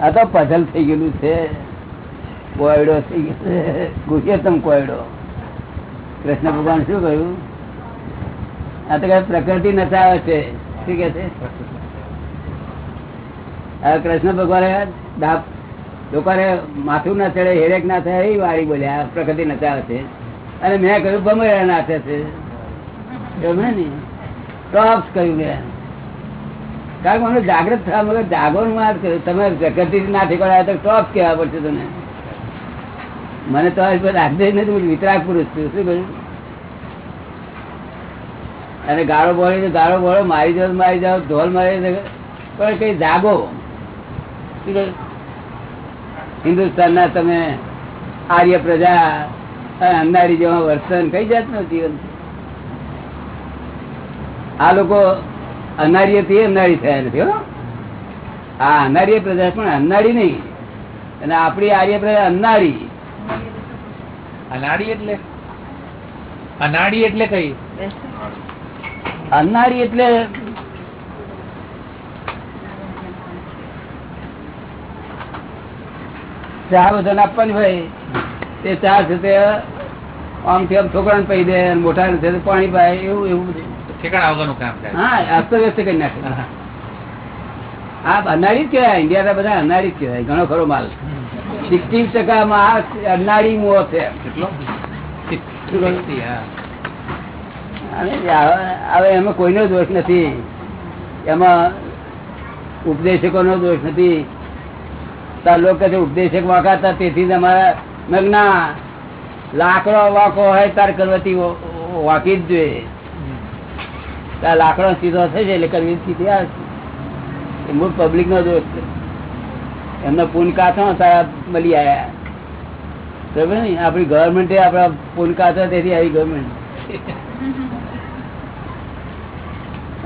આ તો પઝલ થઈ ગયેલું છે. કોયડો થઈ ગયો ગુહ્યતમ કોયડો. કૃષ્ણ ભગવાન શું કહ્યું? આ તો કઈ પ્રકૃતિ નચાવે છે. શું કે છે? કૃષ્ણ ભગવાને દાપ લોકોને માથું ના ચડે, હેરેક ના થાય એ વાળી બોલ્યા પ્રકૃતિ નચાવે છે. અને મેં કહ્યું ભમરા નાચે છે. ને. ટોપ્સ કહ્યું મેં. કારણ કે જાગૃત થવા મગર જાગવાનું વાત કર્યું તમે પ્રકૃતિ ના ઠેકવાડા તો ટોપ કહેવા પડશે તમે મને તો રાખદે નથી હું વિતરાગ પુરુષ છું. શું કહ્યું? અને ગાળો બોળી તો ગાળો બોળો, મારી જાઓ મારી જાઓ ઢોલ મારી પણ કઈ જાગો. હિન્દુસ્તાનના તમે આર્ય પ્રજા અંધારી જેવા વર્તન કઈ જાતનું જીવન આ લોકો અનારીયથી અનારી થયા નથી હો. આ અનારીય પ્રજા પણ અનારી નહીં. અને આપણી આર્ય પ્રજા અનારી. અનાડી એટલે? અનાડી એટલે કઈ? અનારી એટલે ચા બધાને આપવાની હોય. તે ચા છે તે આમ થી આમ છોકરાને પી દે મોટા પાણી પાય એવું એવું બધું. ઠેકાણા વગરનું કામ થાય. હા અસ્તવ્યસ્ત કરી નાખે. આ અનાળી જ કહેવાય ઇન્ડિયાના બધા અનાળી જ કહેવાય ઘણો ખરો માલ. સિક્સટી ટકા. માં અનાળી મોહ છે હવે એમાં કોઈનો દોષ નથી. એમાં ઉપદેશકો નો દોષ નથી. લોકો છે ઉપદેશક વાંકાતા તેથી તમારા અમારા લાકડો વાંકો હોય તાર કરવાથી વાંકી જ જોઈએ. લાકડો સીધો થશે એટલે કરવી સીધી આવશે એ મૂળ પબ્લિક નો દોષ છે. એમનો પૂનકાથો સારા મળી આવ્યા બરાબર ને? આપણી ગવર્મેન્ટે આપણા પૂનકાથો તેથી આવી ગવર્મેન્ટ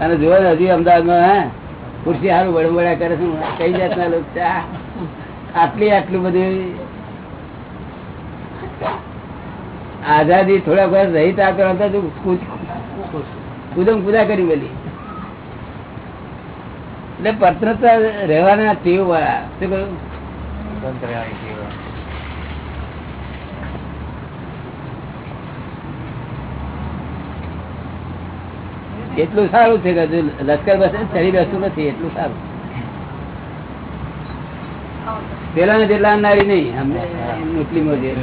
અને જો ને હજી અમદાવાદમાં, હે? ખુરશી સારું બળબડા કરે છે. કઈ જાતના લોકો? આટલી આટલું બધું આઝાદી થોડા વર્ષ રહી તા તો તું કૂદ- પૂજા કરી મેલી. એટલે પત્રતા રહેવાના ટેવ વાળા. શું. એટલું સારું છે કે લશ્કર બસ ચડી બેસતું નથી, એટલું સારું. પેલા ને જેટલા અનારી નહીં, અમને એટલી જે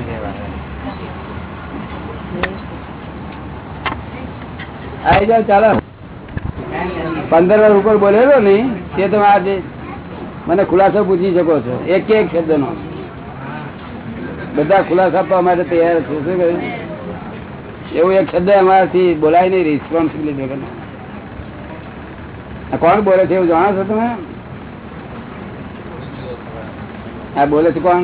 આવી જાવ ચાલો. પંદર વાર ઉપર બોલેલો ને, તે તમે આજે મને ખુલાસો પૂછી શકો છો. એક એક શબ્દ નો બધા ખુલાસા આપવા માટે તૈયાર છું. શું કહ્યું? એવું એક શબ્દ અમારાથી બોલાય નહીં રિસ્પોન્સિબિલિટી વગર કોણ બોલે છે, એવું જાણો છો તમે? આ બોલે છે કોણ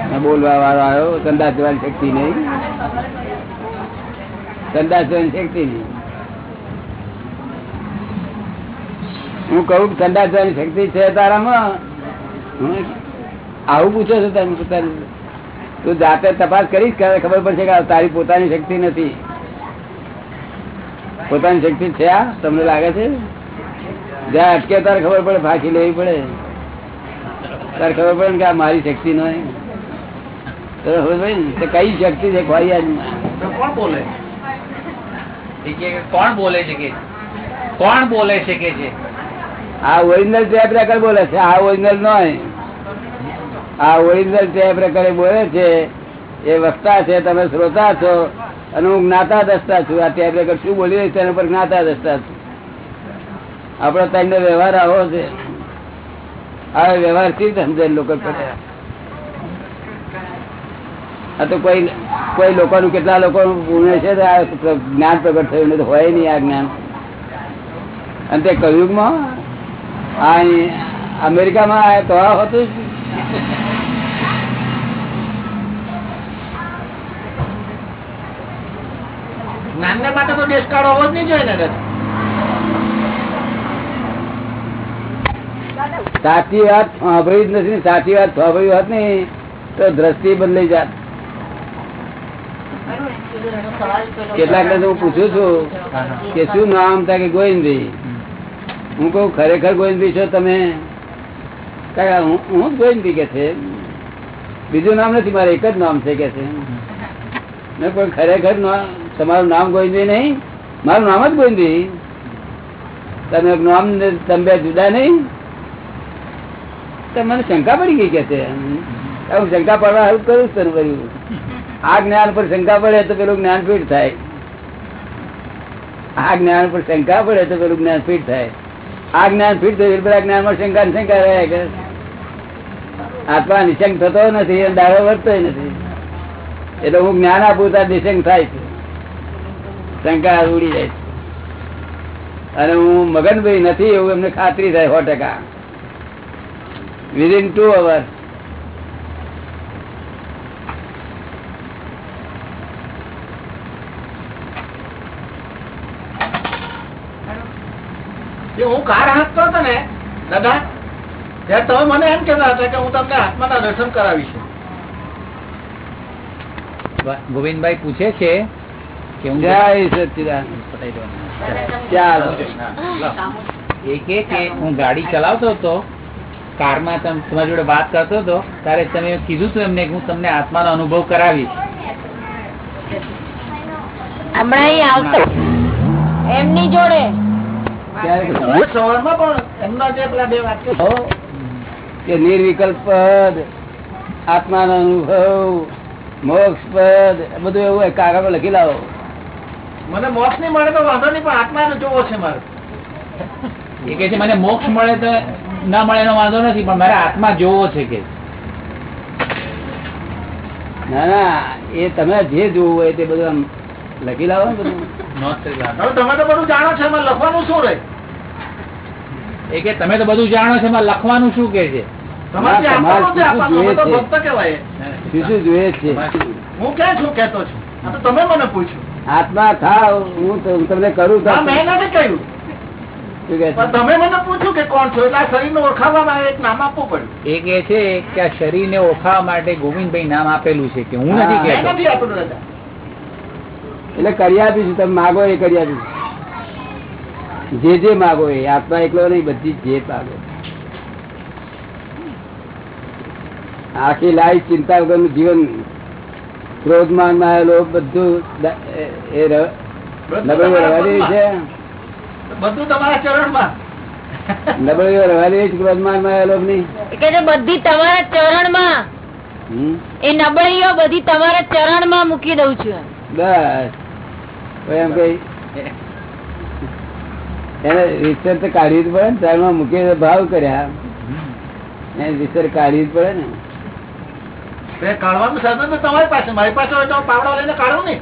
આ બોલવા વાળો આવ્યો સંદાસ જવાની શક્તિ નહીં. સંદાસ જવાની શક્તિ નહીં. હું કહું સંદાસ જવાની શક્તિ છે તારામાં? આવું પૂછો છો તમે પોતાની. તું જાતે તપાસ કરીશ ખબર પડશે કે તારી પોતાની શક્તિ નથી. પોતાની શક્તિ છે આ? તમને લાગે છે? જ્યાં અટકે તારે ખબર પડે ફાંકી લેવી પડે. તારે ખબર પડે કે આ મારી શક્તિ નો તો હવે ભાઈ ને, તો કઈ શક્તિ છે કોણ બોલે? કોણ બોલે છે કે? કોણ બોલે છે કે છે? આ ઓરિજિનલ ટેપ રેકર બોલે છે આ ઓરિજિનલ નો આ ઓરિજિનલ ટેપ રેકર બોલે છે એ વક્તા છે તમે શ્રોતા છો અને હું જ્ઞાતા દસતા છું. આ ટેપ રેકર શું બોલી રહી છે એના પર જ્ઞાતા દસતા છું. આપણો તમને વ્યવહાર આવો છે. આ વ્યવહારથી સમજે લોકો પડે આ તો કોઈ કોઈ લોકોનું કેટલા લોકો પુણ્ય છે આ જ્ઞાન પ્રગટ થયું નથી હોય નહીં આ જ્ઞાન. અને તે કયુગમાં આ અમેરિકામાં આ તો હતું જ્ઞાનને માટે તો દેશકાળ હોવો જ નહીં જોઈએ ને સાચી વાત સાંભળી જ નથી સાચી વાત સાંભળી હોત ને તો દ્રષ્ટિ બદલાઈ જાત. કેટલાક હું પૂછું છું. કે શું નામ થાય કે ગોવિંદભાઈ હું કઉ ખરેખર ગોવિંદભાઈ છો તમે? હું જ ગોવિંદભાઈ કે છે. બીજું નામ નથી, મારે એક જ નામ છે કે છે. ખરેખર તમારું નામ ગોવિંદભાઈ નહીં? મારું નામ જ ગોવિંદભાઈ તમે નામ તમે જુદા નહીં? તો મને શંકા પડી ગઈ કે છે. હું શંકા પડવા help કરું જ તને બધું. આ જ્ઞાન પર શંકા પડે તો પેલું જ્ઞાન થાય. આ જ્ઞાન પર શંકા પડે તો પેલું જ્ઞાન થાય. આ જ્ઞાન ફીટ પેલા જ્ઞાનમાં શંકા શંકા રહ્યા કે આત્મા નિશંક થતો નથી દાડો વધતો નથી. એટલે હું જ્ઞાન આપું ત્યાં નિશંક થાય છે. શંકા ઉડી જાય છે. અને હું મગનભાઈ નથી એવું એમને ખાતરી થાય સો ટકા. વિધિન ટુ અવર એ હું કાર હાંકતો હતો ને દાદા? ત્યારે તમે મને એમ કેતા હતા કે હું તમને આત્માના દર્શન કરાવીશ. ગોવિંદભાઈ પૂછે છે કે હું જય સચિદાન પતાઈ દો. ચાલો. એ કે કે હું ગાડી ચલાવતો હતો કારમાં તમારી જોડે વાત કરતો હતો ત્યારે તમે કીધું હતું એમને હું તમને આત્માનો અનુભવ કરાવીશ. હમણાં અહીં આવતો. એમની જોડે કે નિર્વિકલ્પ પદ આત્માનો અનુભવ મોક્ષ પદ બધું એવું હોય કાગળમાં લખી લાવો. મને મોક્ષ નહીં મળે તો વાંધો નહીં પણ આત્માને જોવો છે મારે. એ કે છે મને મોક્ષ મળે તો ના મળે એનો વાંધો નથી પણ મારે આત્મા જોવો છે કે. ના ના એ તમે જે જોવું હોય તે બધું આમ લખી લાવો ને બધું. તમે તો બધું જાણો છો એમાં લખવાનું શું રહે? એ કે તમે તો બધું જાણો છો એમાં લખવાનું શું કે છે? ના, આત્મા થાવ હું તમને કરું ના? તમે મને પૂછ્યું કે કોણ છો એટલે આ શરીરને ઓળખાવવા માટે એક નામ આપવું પડ્યું. એ કે છે કે આ શરીરને ઓળખાવા માટે ગોવિંદભાઈ નામ આપેલું છે કે હું નથી એટલે કરી આપીશું તમે માગો એ કરી આપીશું. જે જે માગો એ આત્મા એકલો નહીં બધી જે માગો. આખી લાઈફ ચિંતા વગરનું જીવન ક્રોધમાનમાં આવેલો બધું એ- છે. બધું તમારા ચરણમાં. નબળીઓ રવા છે ક્રોધમાનમાં આવેલો નહીં? એ કે છે બધી તમારા ચરણમાં. એ નબળીઓ બધી તમારા ચરણમાં મૂકી દઉં છું બસ. એમ કઈ એને રીતસર તો કાઢવી જ પડે ને ત્યારમાં મૂકીને ભાવ કર્યા. એને રીતસર કાઢવી જ પડે ને. કાઢવાનું સાધન તમારી પાસે મારી પાસે હોય તો હું લઈને કાઢું ને?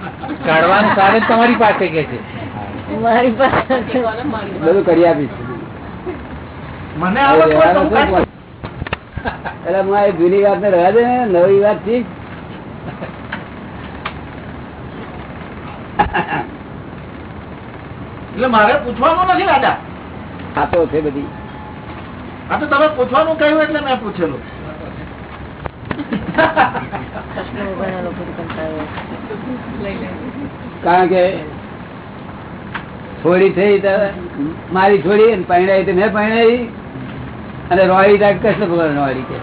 કાઢવાનું સાધન તમારી પાસે કે છે? મારી પાસે બધું કરી આપીશ. મને આવડતું હોય તો હું કાઢી એટલે હું આ જૂની વાત ને રહ્યા દે ને નવી વાતથી એટલે મારે પૂછવાનું નથી દાદા. ખાતો છે બધી. આ તો તમે પૂછવાનું કહ્યું એટલે મેં પૂછેલું. કારણ કે છોડી થઈ તો મારી છોડી અને પરણાવી તો મેં પહેણાવી અને રોળી રાખ કૃષ્ણ ભગવાન રોળી કે.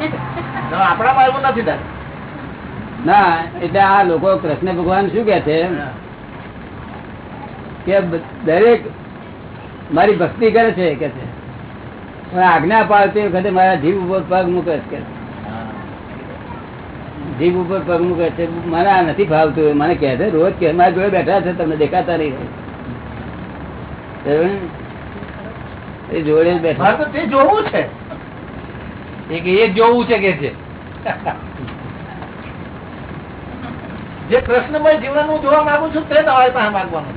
આપણા આપણામાં નથી ના એટલે આ લોકો કૃષ્ણ ભગવાન શું કે છે? કે દરેક મારી ભક્તિ કરે છે કે છે. આજ્ઞા પાડતી વખતે મારા જીવ ઉપર પગ મૂકે છે કે જીભ ઉપર પગ મૂકે છે. મને આ નથી ભાવતું મને કહે છે રોજ કે મારા જોડે બેઠા છે તમને દેખાતા નહીં એ જોડે બેઠા. તો તે જોવું છે. એ કે એ જોવું છે કે છે. જે કૃષ્ણમય જીવન હું જોવા માંગુ છું તે તમારી પાસે માંગવાનું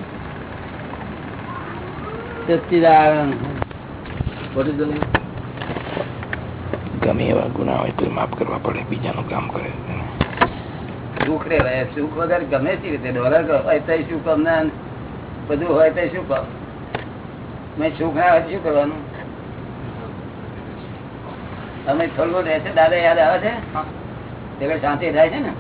ગમે એવા ગુના હોય તો માફ કરવા પડે બીજાનું કામ કરે. સુખ રેવાય સુખ વગર ગમે તે રીતે ડોલર હોય તો શું કામ ના બધું હોય તો શું કામ? મેં સુખ ના હોય શું કરવાનું? તમે થોડું રહે છે દાદા યાદ આવે છે? તે શાંતિ થાય છે ને?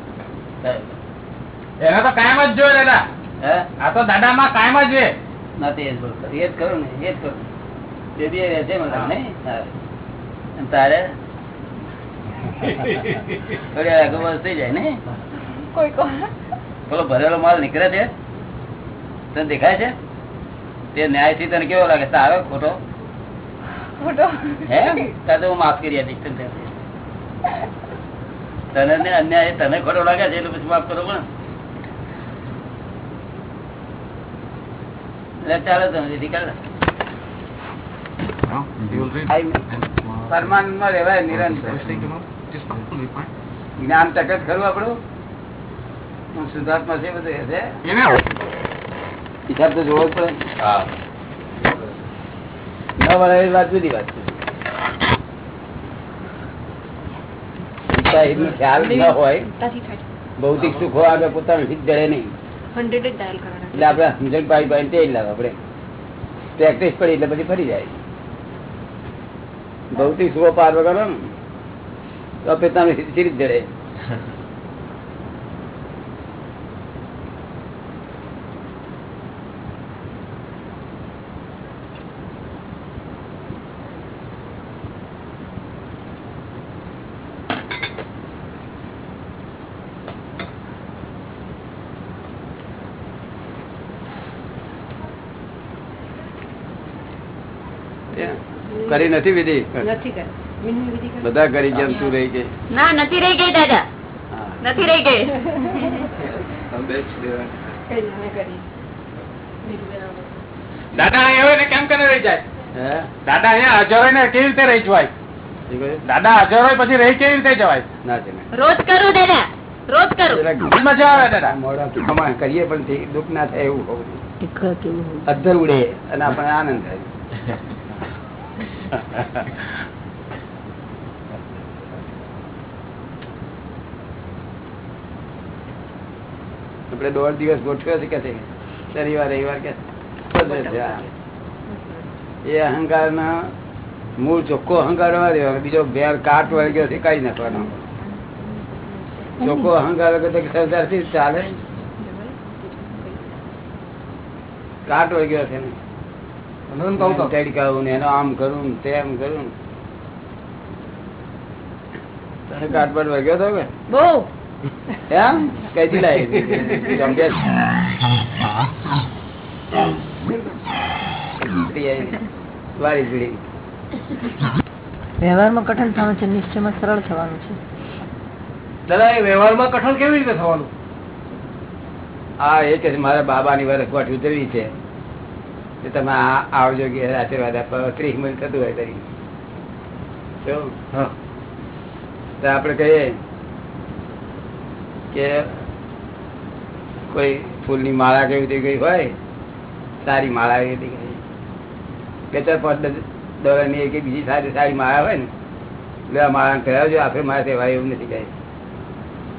એને તો કાયમ જ જોયે દાદા. હે? આ તો દાદા માં કાયમ જ છે. નથી એ જ બોલતો. એ જ કરું ને એ જ કરું. તે બી એ રહે છે નહીં? તારે? થોડી આગળ થઈ જાય ને? કોઈ ભરેલો માલ નીકળે છે? તને દેખાય છે? તે ન્યાયથી તને કેવો લાગે? તારો ખોટો? ખોટો. હે? તારે હું માફ કરી આપીશ તને. તને અન્યાય તને ખોટો લાગે છે એટલે પછી માફ કરો પણ. ચાલો તમે પરમાનંદમાં રહેવાય નિરંતર. જ્ઞાન તક જ ખરું આપણું? હું શુદ્ધાત્મા છે બધું એ હિસાબ તો જોવો જ પડે. ન વળે વાત જુદી વાત છે. ખ્યાલ ન હોય. ભૌતિક સુખો આગળ પોતાનું હિત જડે નહીં. હંડ્રેડ જ એટલે આપણે સમજણ પાડી પાડી તે જ લાવે આપણે. પ્રેક્ટિસ પડી એટલે પછી ફરી જાય. ભૌતિક સુખો પાર વગર ને. તો પોતાનું હિત સિરીજ જડે. કરી નથી વિધિ? નથી કરી. વિનય વિધિ કરી. બધા કરી જેમ તું રહી ગઈ. ના નથી રહી ગઈ દાદા. નથી રહી ગઈ. દાદા અહીંયા હોય ને કેમ કરે રહી જાય? દાદા અહીંયા હાજર હોય ને કેવી રીતે રહી જવાય? દાદા હાજર હોય પછી રહી કેવી રીતે જવાય? ના છે રોજ કરું દાદા. રોજ કરું. મજા આવે દાદા. મોડા કરીએ પણ દુઃખ ના થાય એવું હોવું અધર ઉડે અને આપણને આનંદ થાય. આપણે દોઢ દિવસ ગોઠવ્યો છે કે શનિવાર, રવિવાર કે? એ અહંકાર ના મૂળ ચોખ્ખો અહંકાર રહેવાનો. બીજો બેર કાટ વળગ્યો છે, કઈ નાખવાનો ચોખ્ખો અહંકાર વગરથી ચાલે. કાટ વળગ્યો છે ને તડકાવું ને એનો આમ કરું તેમ કરું. તને કાટ પર વળગ્યો હતો કે? બહુ. એમ? કઈથી લાવી પીડી વ્યવહારમાં કઠણ થવાનું છે નિશ્ચયમાં સરળ થવાનું છે. દાદા એ વ્યવહારમાં કઠણ કેવી રીતે થવાનું? હા એ કે છે, મારા બાબાની ની ગોઠ ઉતરવી છે. તમે આવજો કે આશીર્વાદ આપવા ત્રીસ મિનિટ થતું હોય તરી? તો આપણે કહીએ કે કોઈ ફૂલની માળા કેવી રીતે ગઈ હોય? સારી માળા એવી રીતે ગઈ? બે ચાર પાંચ ડોલરની એક બીજી સારી સારી માળા હોય ને એટલે આ માળા કરાવજો આપણે મારા સેવાય એવું નથી કહે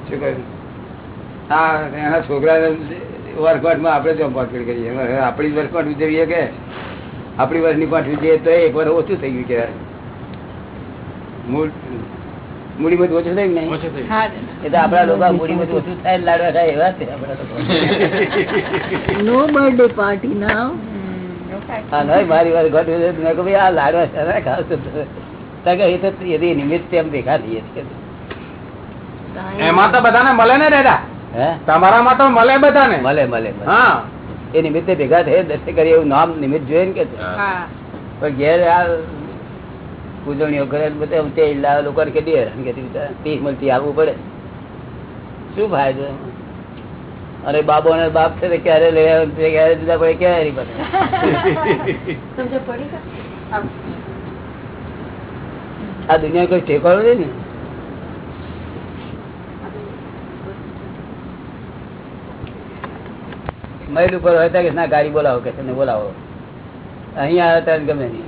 શું કહ્યું? હા એના છોકરા વર્કઆઉટમાં આપણે જો પકડ કરીએ. આપણી વર્કઆઉટ ઉજવીએ કે આપણી વર્ષની પાંચ ઉજવીએ તો એક વાર ઓછું થઈ ગયું કહેવાય. મૂડી બધું ઓછું થયું નહીં? એ તો આપણા લોકો મૂડીમાં ઓછું થાય લાડવા થાય એવા છે નો બર્થડે પાર્ટી ના હા નહીં મારી વાર ઘટ મેં કહું આ લાડવા છે ને ખાવ છો. એ તો નિમિત્તે એમ દેખાતી છે એમાં તો બધાને મળે ને દાદા? હે તમારામાં તો મળે બધાને. મળે મળે. હા. એ નિમિત્તે ભેગા થઈ દર્શન કરી એવું નામ નિમિત્ત જોઈએ ને કે હા. પણ ઘેર આ ઉજવણીઓ કરે બધે તે લાવે લોકો કેટલી હેરાન કે. ત્રીસ મળતી આવવું પડે. શું ફાયદો? અરે બાબો ને બાપ છે ક્યારે લઈ આવે ને ક્યારે જુદા પડે ક્યારે? આ દુનિયા કોઈ ઠેકાણું નહીં ને? મહિલ ઉપર હોય ત્યાં કે ના ગાડી બોલાવો કે છે બોલાવો. અહીંયા આવે ત્યારે ગમે નહીં.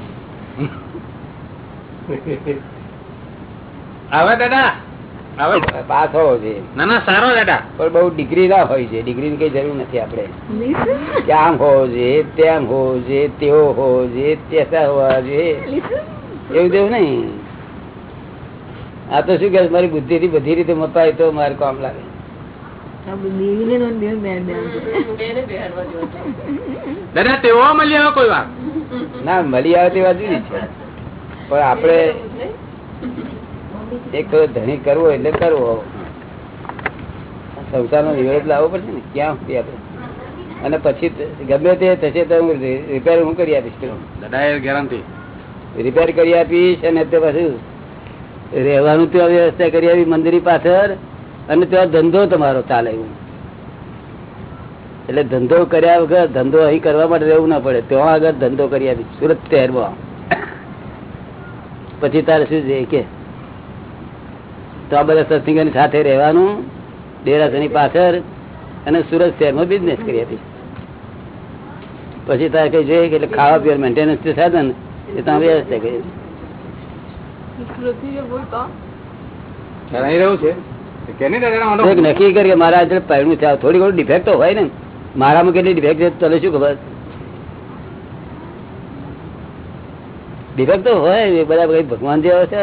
આવે દાદા? આવે? પાસ હોવો છે ના ના સારો દાદા. પણ બહુ ડિગ્રી ના હોય છે. ડિગ્રી ની કઈ જરૂર નથી આપણે. કે આમ હોવો જોઈએ તેમ હોવો જોઈએ તેવો હોવો જોઈએ તેસા હોવા જોઈએ. એવું તેવું નહીં. આ તો શું કે મારી બુદ્ધિ થી બધી રીતે મપાય તો મારે કામ લાગે આપણે દેવીને ને દેવ બે બે દાદા તેઓ મળી આવે કોઈ વાર. ના મળી આવે તે વાત જુદી છે. પણ આપણે એક ધણી કરવો એટલે કરવો. સંસારનો વિરોધ લાવવો પડશે ને ક્યાં સુધી આપણે? અને પછી ગમે તે થશે તો હું રિપેર હું કરી આપીશ પેલું. ગેરંટી રિપેર કરી આપીશ અને તે પાછું રહેવાનું ત્યાં વ્યવસ્થા કરી આપી મંદિર પાછળ. અને ત્યાં ધંધો તમારો ચાલે એવું. એટલે ધંધો કર્યા વગર ધંધો અહીં કરવા માટે રહેવું ના પડે. ત્યાં આગળ ધંધો કરી આપી સુરત શહેરમાં. પછી તારે શું છે કે? તો આ બધા સત્સંગની સાથે રહેવાનું ડેરાસરની પાછળ અને સુરત શહેરમાં બિઝનેસ કરી આપી. પછી તારે કઈ જોઈએ કે એટલે ખાવા પીવા મેન્ટેનન્સ જે સાધન એ તમે વ્યવસ્થા કરી. રહ્યું છે? નક્કી કરીએ મારા આજે પહેલું છે. થોડી ઘણી ડિફેક્ટ તો હોય ને. મારામાં કેટલી ડિફેક્ટ છે તને શું ખબર? ડિફેક્ટ તો હોય બધા કઈ ભગવાન જેવા છે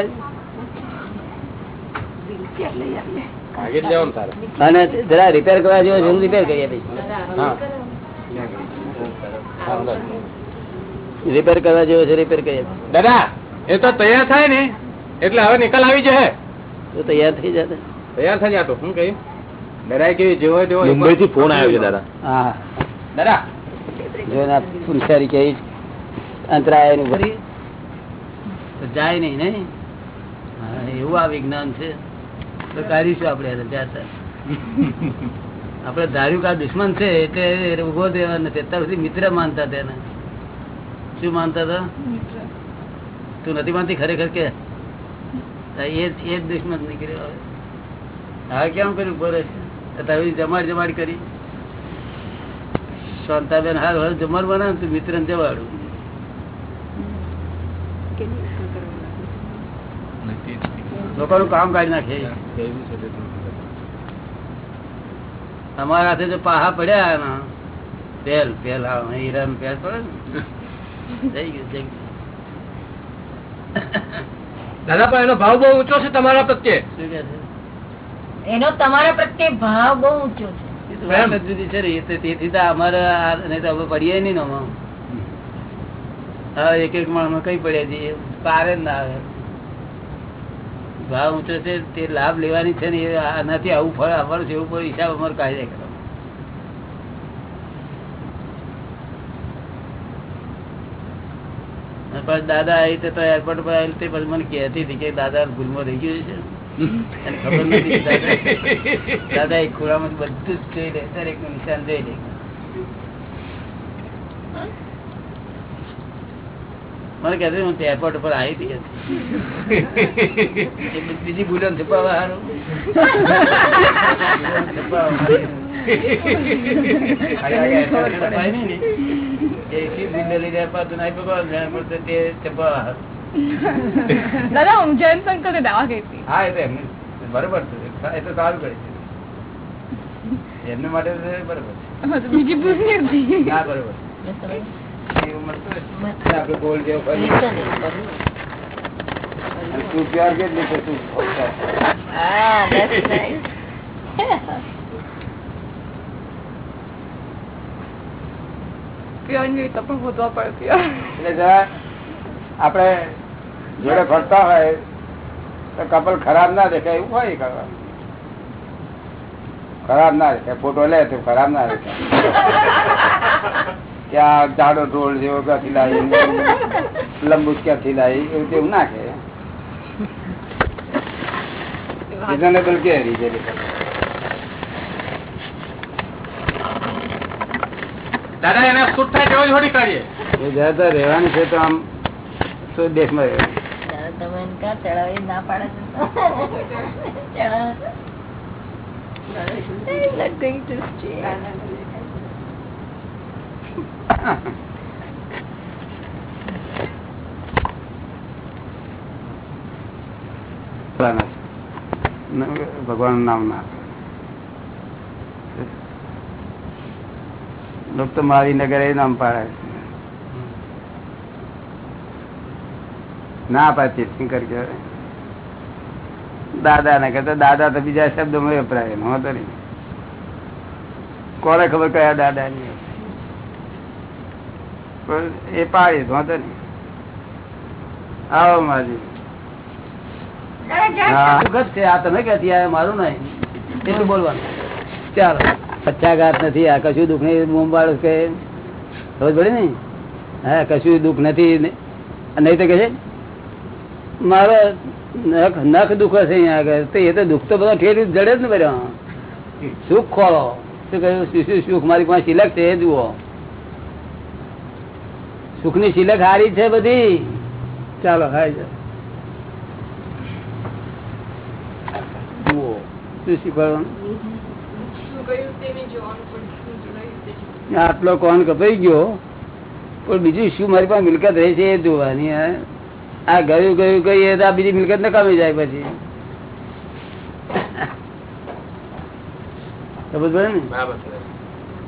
અને જરા રિપેર કરવા જેવો છે રિપેર કરી આપીશ હા. રિપેર કરવા જેવો છે રિપેર કરી આપીશ દાદા એ તો તૈયાર થાય ને. એટલે હવે નિકાલ આવી જશે. તો તૈયાર થઈ જશે. તૈયાર થઈ જતો શું કહ્યું દાદા કેવી જેવો તેવો મુંબઈ થી ફોન આવ્યો છે દાદા. હા. દાદા. જો ના પુરુષારી કે અંતરાયનું ભરી જાય નહીં નહીં? એવું આ વિજ્ઞાન છે. તો કાઢીશું આપણે ત્યાં જાતા આપણે ધાર્યું કે આ દુશ્મન છે એટલે ઊભો દેવા નથી. અત્યાર સુધી મિત્ર માનતા તેને શું માનતા હતા? તું નથી માનતી? ખરેખર કે? તો એ જ એ જ દુશ્મન નીકળ્યો હવે હા કેમ કર્યું? બોલે તારી જમાડ જમાડ કરી. શાંતાબેન હાલ હવે જમાડ બનાવ તું મિત્ર ને જવાડું લોકોનું કામ કાઢી નાખે. અમારા હાથે જો પાહા પડ્યા ને પેલ પેલ હીરા પેલ પડે ને. જઈ ગયું જઈ ગયું. દાદા પણ એનો ભાવ બહુ ઊંચો છે તમારા પ્રત્યે. શું કે છે? એનો તમારા પ્રત્યે ભાવ બહુ ઊંચો છે. એ જુદી એ તેથી તો અમારે પડીએ નહીં ને. એક એક માણસ કઈ પડ્યા છીએ પારે જ ના આવે. ભાવ ઊંચો છે તે લાભ લેવાની છે ને આનાથી આવું ફળ આવવાનું છે એવું કોઈ હિસાબ અમારે કાઢી કરો. દાદા આવી તો એરપોર્ટ પર આવેલ તે પછી મને કહેતી હતી કે દાદા ભૂલમાં રહી ગયું છે. ખબર નથી દાદા એ ખોળામાં બધું જ જોઈ લે. દરેકનું નિશાન જોઈ લે. મને કહેતી હું એરપોર્ટ ઉપર આવી હતી બીજી ભૂલો છુપાવવા હારું. દાદા હું જૈન સંકલ્પ દાવા કહેતી. હા એટલે એમને બરોબર છે. એ તો સારું કરે છે. એમને માટે બરોબર છે. બીજી ભૂલ નહીં હતી. ના બરોબર જેવો તું પ્યાર કેટલી છે તું. પણ હોદવા પડતી એટલે જરા આપણે જોડે ફરતા હોય તો કપલ ખરાબ ના દેખાય એવું હોય કરવા ખરાબ ના દેખાય ફોટો લે તો ખરાબ ના દેખાય. ક્યાં જાડો ઢોળ જેવો ક્યાંથી લાવી લંબુ ક્યાંથી લાવી એવું તેવું નાખે રિઝનેબલ કે? દાદા એને શૂટ થાય તેવો જ હોડી કાઢીએ. રહેવાનું છે તો આમ શું દેશમાં. ભગવાન નામ ના લોક તો મારી નગર એ નામ પાડે છે. ના પાછી તીર્થંકર કરી દાદા ને કહેતા દાદા તો બીજા શબ્દમાં વપરાય એનો વાંધો નહીં. કોને ખબર કયા દાદા ની એ પાડી વાંધો નહીં. આવો માજી. તમે કે મારું નહીં. એટલું બોલવાનું. ચાલો. પચ્ચાઘાત નથી આ કશું દુઃખ નહીં મુંબાળ કે ખબર પડે ને? હા કશું દુઃખ નથી નહીં તો કે છે? મારો નખ નખ દુઃખ છે અહીંયા આગળ. તો એ તો દુઃખ તો બધા ઠેર જડે જ ને બધા. સુખ ખોલો શું કહ્યું? શું સુખ મારી પાસે સિલક છે? એ જુઓ. સુખની સિલક હારી છે બધી. ચાલો હાય જાઓ. જુઓ. શું શીખવાડવાનું? આટલો કોણ કપાઈ ગયો? પણ બીજું શું મારી પાસે મિલકત રહે છે એ જોવાની. આ ગયું ગયું કહીએ તો આ બીજી મિલકત ને કમી જાય પછી.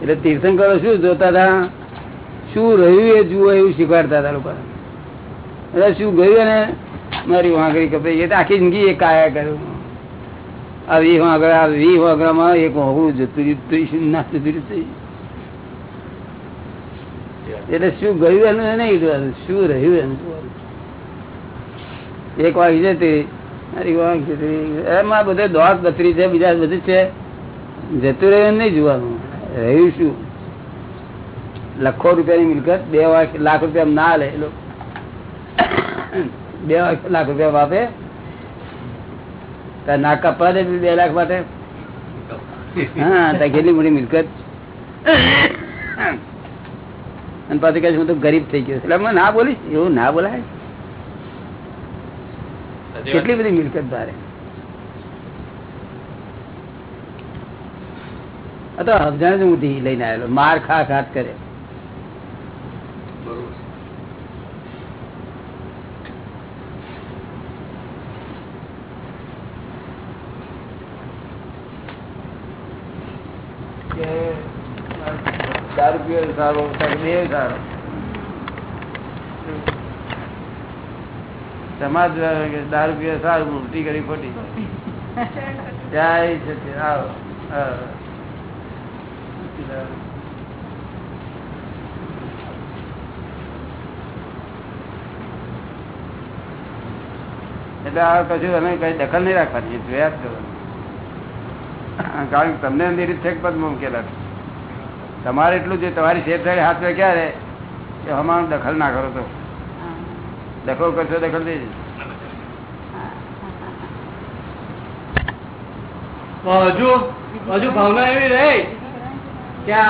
એટલે તીર્થંકરો શું જોતા હતા? શું રહ્યું એ જુઓ એવું શીખવાડતા હતા લોકો. એટલે શું ગયું અને મારી વાંકડી કપાઈ તો આખી જિંદગી એ કાયા કર્યું. આ વી વાંકડા વી વાંકડામાં એક વાંકડું જતું રહ્યું ના જતું રહ્યું. એટલે શું ગયું એનું નહીં શું રહ્યું એનું. એક વાગી જતી. મારી વાંક એમાં બધે દોડ બત્રી છે, બીજા બધું છે. જતું રહ્યું નહીં જોવાનું. રહ્યું શું? લખો રૂપિયાની મિલકત, બે લાખ રૂપિયા ના લે. બે લાખ રૂપિયા વાપે ના કપા દે બે લાખ માટે. હા કેટલી મોટી મિલકત. અને પાછું કહે હું તો ગરીબ થઈ ગયો એટલે ના બોલીશ? એવું ના બોલાય? કેટલી બધી મિલકત ભારે? તો અફજાણ જ લઈને આવેલો. માર ખા ખાત કરે. દારૂ પીવો સારો બે સારો. સમાજ દારૂ પીએ સારું, ઉલટી કરી ખોટી જય એટલે આ કશું અમે કઈ દખલ નહીં રાખવાની જોયા જ કરવાનું. કારણ કે તમને નિરીક્ષક પદ મૂકેલા તમારે એટલું જે તમારી શેરછાડી હાથમાં ક્યારે કે અમારું દખલ ના કરો તો. દખલ કરશો દખલ થઈ હજુ હજુ ભાવના એવી રહી કે આ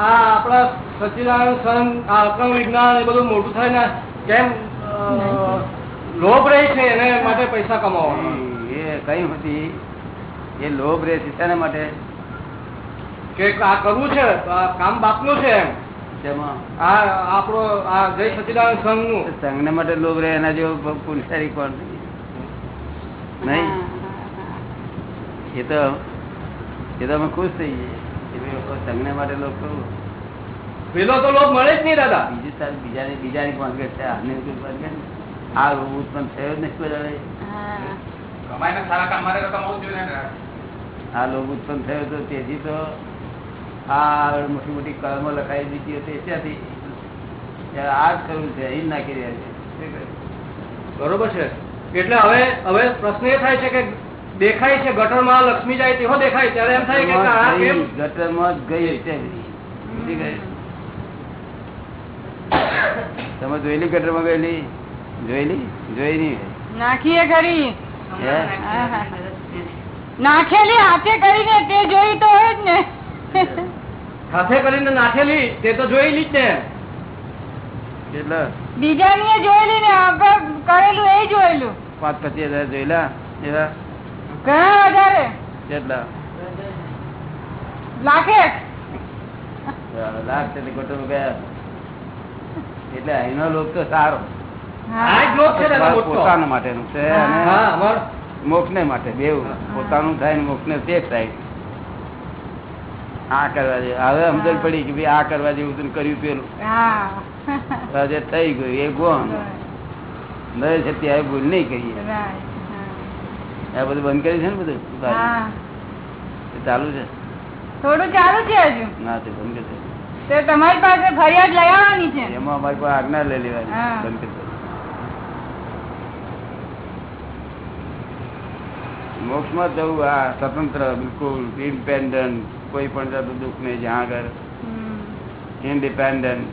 આ આપણા સચિદાનંદ સંઘ આ અકર્મ વિજ્ઞાન એ બધું મોટું થાય ને કેમ લોભ રહી છે એને માટે પૈસા કમાવા એ કઈ હતી એ લોભ રહે છે તેના માટે? કે આ કરવું છે આ કામ બાપનું છે એમ. આપણો આ જય માટે લોભ રહે એના જેવો પુનસારી કોણ નહીં? એ તો એ તો અમે ખુશ થઈ જઈએ. સંઘને માટે લોભ કરવું. પેલો તો લોભ મળે જ નહીં દાદા. બીજું સારું બીજાની બીજાની પાંચગઢ છે. આને કોઈ આ ઉત્પન્ન થયો જ નથી બધા કમાઈને સારા કામ મારે કમાવું જોઈએ આ લોભ ઉત્પન્ન થયો તો તેથી તો આ મોટી મોટી કલમો લખાઈ દીધી હતી ત્યાંથી આ જ કરવું છે અહીં નાખી રહ્યા છે. બરોબર છે. એટલે હવે હવે પ્રશ્ન એ થાય છે કે દેખાય છે ગટરમાં લક્ષ્મી જાય તેવો દેખાય ત્યારે એમ થાય કે ગટરમાં ગઈ. તમે જોયેલી ગટરમાં ગયેલી? જોયેલી? જોઈ નઈ નાખીએ ખરી. નાખેલી હાથે કરીને તે જોઈ તો હોય જ ને. હાથે કરીને નાખેલી તે તો જોયેલી જ ને. બીજાની જોયેલી ને આગળ કરેલું એ જોયેલું. પાંચ પચીસ હજાર જોયેલા? એવા? ઘણા વધારે. કેટલા? લાખે લાખ છે ખોટું ગયા એટલે અહીંનો લોક તો સારો. દાદા મોટો. પોતાના માટેનું છે અને મોક્ષ ને માટે બેવું પોતાનું થાય ને તે થાય. આ કરવા જેવું હવે સમજણ પડી કે ભાઈ આ કરવા જેવું તું કર્યું પેલું. હજે થઈ ગયું. એ ગોણ નરે છે ત્યાં ભૂલ નહીં કરીએ આ બધું બંધ કર્યું છે ને બધું? ચાલુ છે? થોડું ચાલુ છે હજુ. ના તે બંધ કરી તમારી પાસે ફરિયાદ લઈ આવવાની છે. એમાં અમારી પાસે આજ્ઞા લઈ લેવાની. બંધ કરી દે. મોક્ષમાં જવું આ સ્વતંત્ર બિલકુલ ઇન્ડિપેન્ડન્ટ કોઈ પણ જાતનું દુઃખ નહીં જ્યાં આગળ. ઇન્ડિપેન્ડન્ટ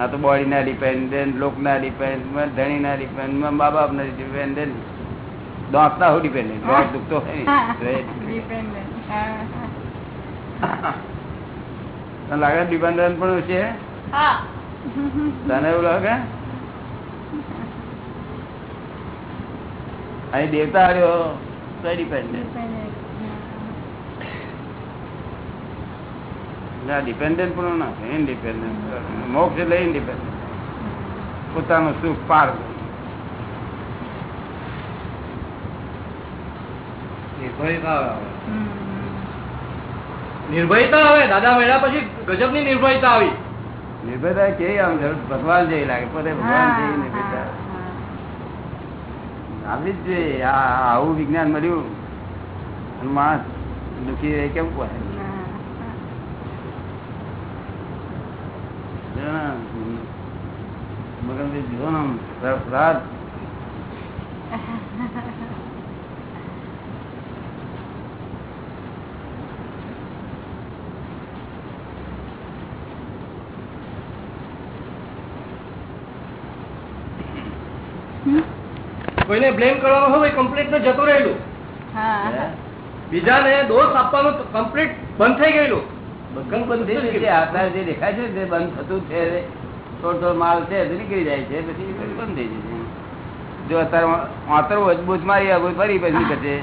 આ તો બોડી ના ડિપેન્ડન્ટ લોક ના ડિપેન્ડન્ટ ધણી ના ડિપેન્ડન્ટ મા બાપ ના ડિપેન્ડન્ટ દોસ્ત હું. ડિપેન્ડન્ટ દોસ્ત. હા. તને લાગે ડિપેન્ડન્ટ પણ છે તને એવું લાગે? અહીં દેવતા આવ્યો તો ડિપેન્ડન્ટ ના ડિપેન્ડન્ટ પણ ના ઇન્ડિપેન્ડન્ટ મોક્ષ એટલે ઇન્ડિપેન્ડન્ટ પોતાનું સુખ પાર નિર્ભયતા આવે. નિર્ભયતા આવે. દાદા મળ્યા પછી ગજબની નિર્ભયતા આવી. નિર્ભયતા કેવી આમ ભગવાન જેવી લાગે પોતે ભગવાન જેવી નિર્ભયતા. આવી જ જોઈએ. આવું વિજ્ઞાન મળ્યું માણસ દુઃખી રહે કેમ કહે? મગન જીવન રાત. કોઈને બ્લેમ કરવાનો હોય કમ્પ્લીટ તો જતું રહેલું. બીજાને દોષ આપવાનું કમ્પ્લીટ બંધ થઈ ગયેલું. બધું બંધ થઈ જાય જે દેખાય છે તે બંધ થતું છે થોડો થોડો માલ છે નીકળી જાય છે પછી બંધ થઈ જાય જો અત્યારે વાતર મજબૂત મારી આગળ ફરી પછી નીકળશે.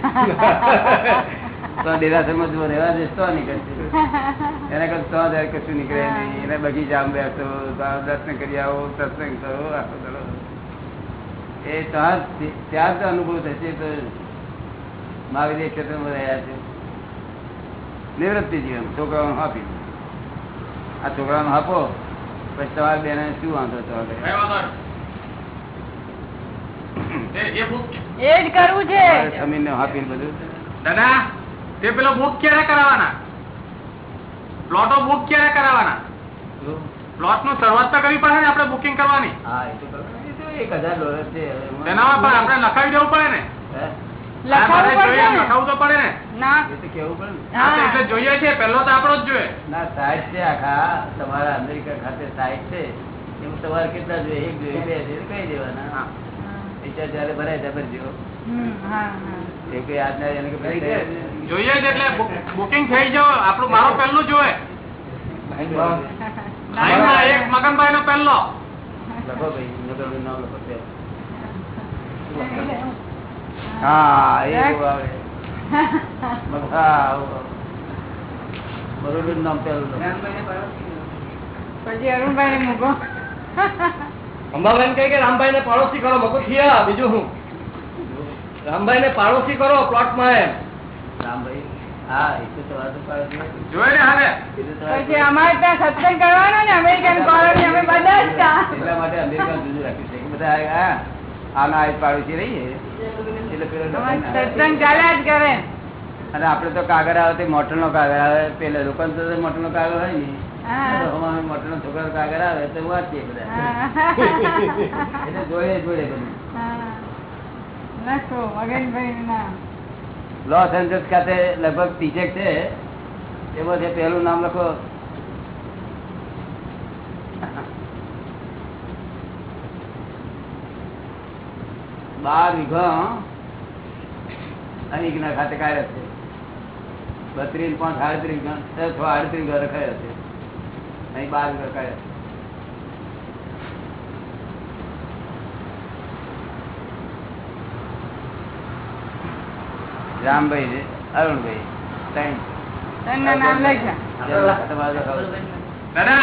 તો ડેરાસરમાં જો રહેવા દઈશ તો નીકળશે. એના કરતા તો કશું નીકળે નહીં. એને બગીચામાં બેસો તો દર્શન કરી આવો સત્સંગ કરો આખો દાડો. એ ત્યાં જ- ત્યાં જ અનુભવ થશે તો મહાવીર ક્ષેત્રમાં રહ્યા છે. નિવૃત્તિ જીવન છોકરાઓને આપી આ છોકરાઓને આપો પછી તમારે બેને શું વાંધો તમારે એ જ કરવું છે. જમીન ને આપીને બધું? દાદા તે પેલો બુક ક્યારે કરાવવાના? પ્લોટો બુક ક્યારે કરાવવાના? પ્લોટનું શરૂઆત તો કરવી પડે ને આપણે બુકિંગ કરવાની. હા. એ તો એક હજાર ડોલર છે. એમાં- પણ આપણે લખાવી દેવું પડે ને. હે? લખાવવું આ બધે જોઈએ, પડશે ને? લખાવવું તો પડે ને. ના. કેવું પડે ને? હા, તો હા. એટલે જોઈએ છે પહેલો તો આપણો જ જોઈએ. ના સાઈડ છે આખા. તમારા અમેરિકા ખાતે સાઈટ છે. એવું તમારે કેટલા જોઈએ? એક જોઈએ બે જોઈએ કહી દેવાના? પૈસા જયારે ભરાય ત્યાં કે પૈસા જોઈએ એટલે બુકિંગ થઈ જાવ આપણું મારો પહેલું જોઈએ. મગનભાઈ નો પહેલો. લખો ભાઈ. હા એ નામ પેલું પછી અરુણભાઈ ને મૂકો. અંબાભાઈ કહે કે રામભાઈ ને પાડોશી કરો. મકો થયા બીજું હું રામભાઈ ને પાડોશી કરો પ્લોટમાં એમ. રામભાઈ. અને આપડે તો કાગળ આવે તે મોટર નો કાગળ આવે. પેલા લોકો તો મોટર નો કાગળ હોય ને. મોટર નો છોકરા કાગળ આવે તો વાંચીએ બધા. એટલે જોડે જોડે બધું હા. લખો મગનભાઈ ના લોસ એન્જલ્સ ખાતે લગભગ ટીચેક છે. એમાં છે પહેલું નામ લખો. બાર વિઘ અનિજ્ઞા ખાતે કાર્ય છે. બત્રીસ પાંચ આડત્રીસ છ આડત્રીસ ઘર રખાયા છે. અહીં બાર ઘર કાર્ય છે. રામભાઈ છે અરુણભાઈ ત્રણ. તેમના નામ લખ્યા. દાદા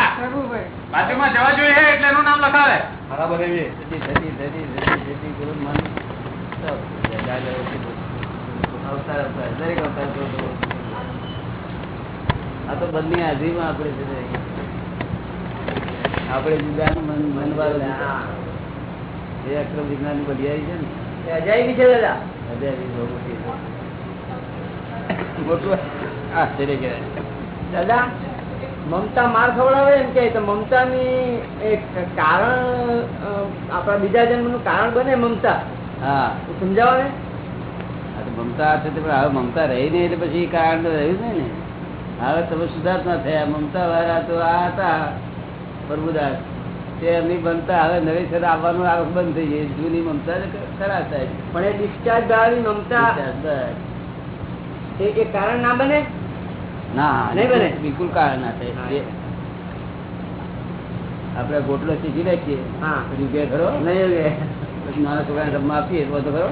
બાજુમાં જવા જોઈએ એટલે એનું નામ લખાવે. બરાબર એવી થતી, થતી, થતી, થતી, થતી પેલું મન. તો દાદા અવતાર અવતાર દરેક. આ તો બંને હાજરીમાં આપણે છે. આપણે જુદા ને મન મન વાળો. એ અક્રમ વિજ્ઞાનની આવી છે ને. અજાયબી છે દાદા. હજારી બહુ મોટી. મોટું આશ્ચર્ય કહેવાય. દાદા મમતા માર ખવડાવે એમ કે તો મમતાની એક કારણ આપણા બીજા જન્મનું કારણ બને મમતા. હા. સમજાવો ને મમતા છે તે હવે મમતા રહી નહીં એટલે પછી કારણ તો રહ્યું નહીં ને. હવે તમે સુધાર્થમાં થયા. મમતા વાળા તો આ હતા પ્રભુદાસ. તે એમની બનતા હવે નવેસર આવવાનું આ બંધ થઈ જાય જૂની મમતા ખરા થાય પણ એ ડિસ્ચાર્જ કરાવી મમતા. એ એ કારણ ના બને? ના નહીં બને? બિલકુલ કારણ ના થાય. હા. ગોટલો શીખી નાખીએ. હા. ખરો? નહીં પછી નાના છોકરાને રમવા આપીએ તો તો ખરો?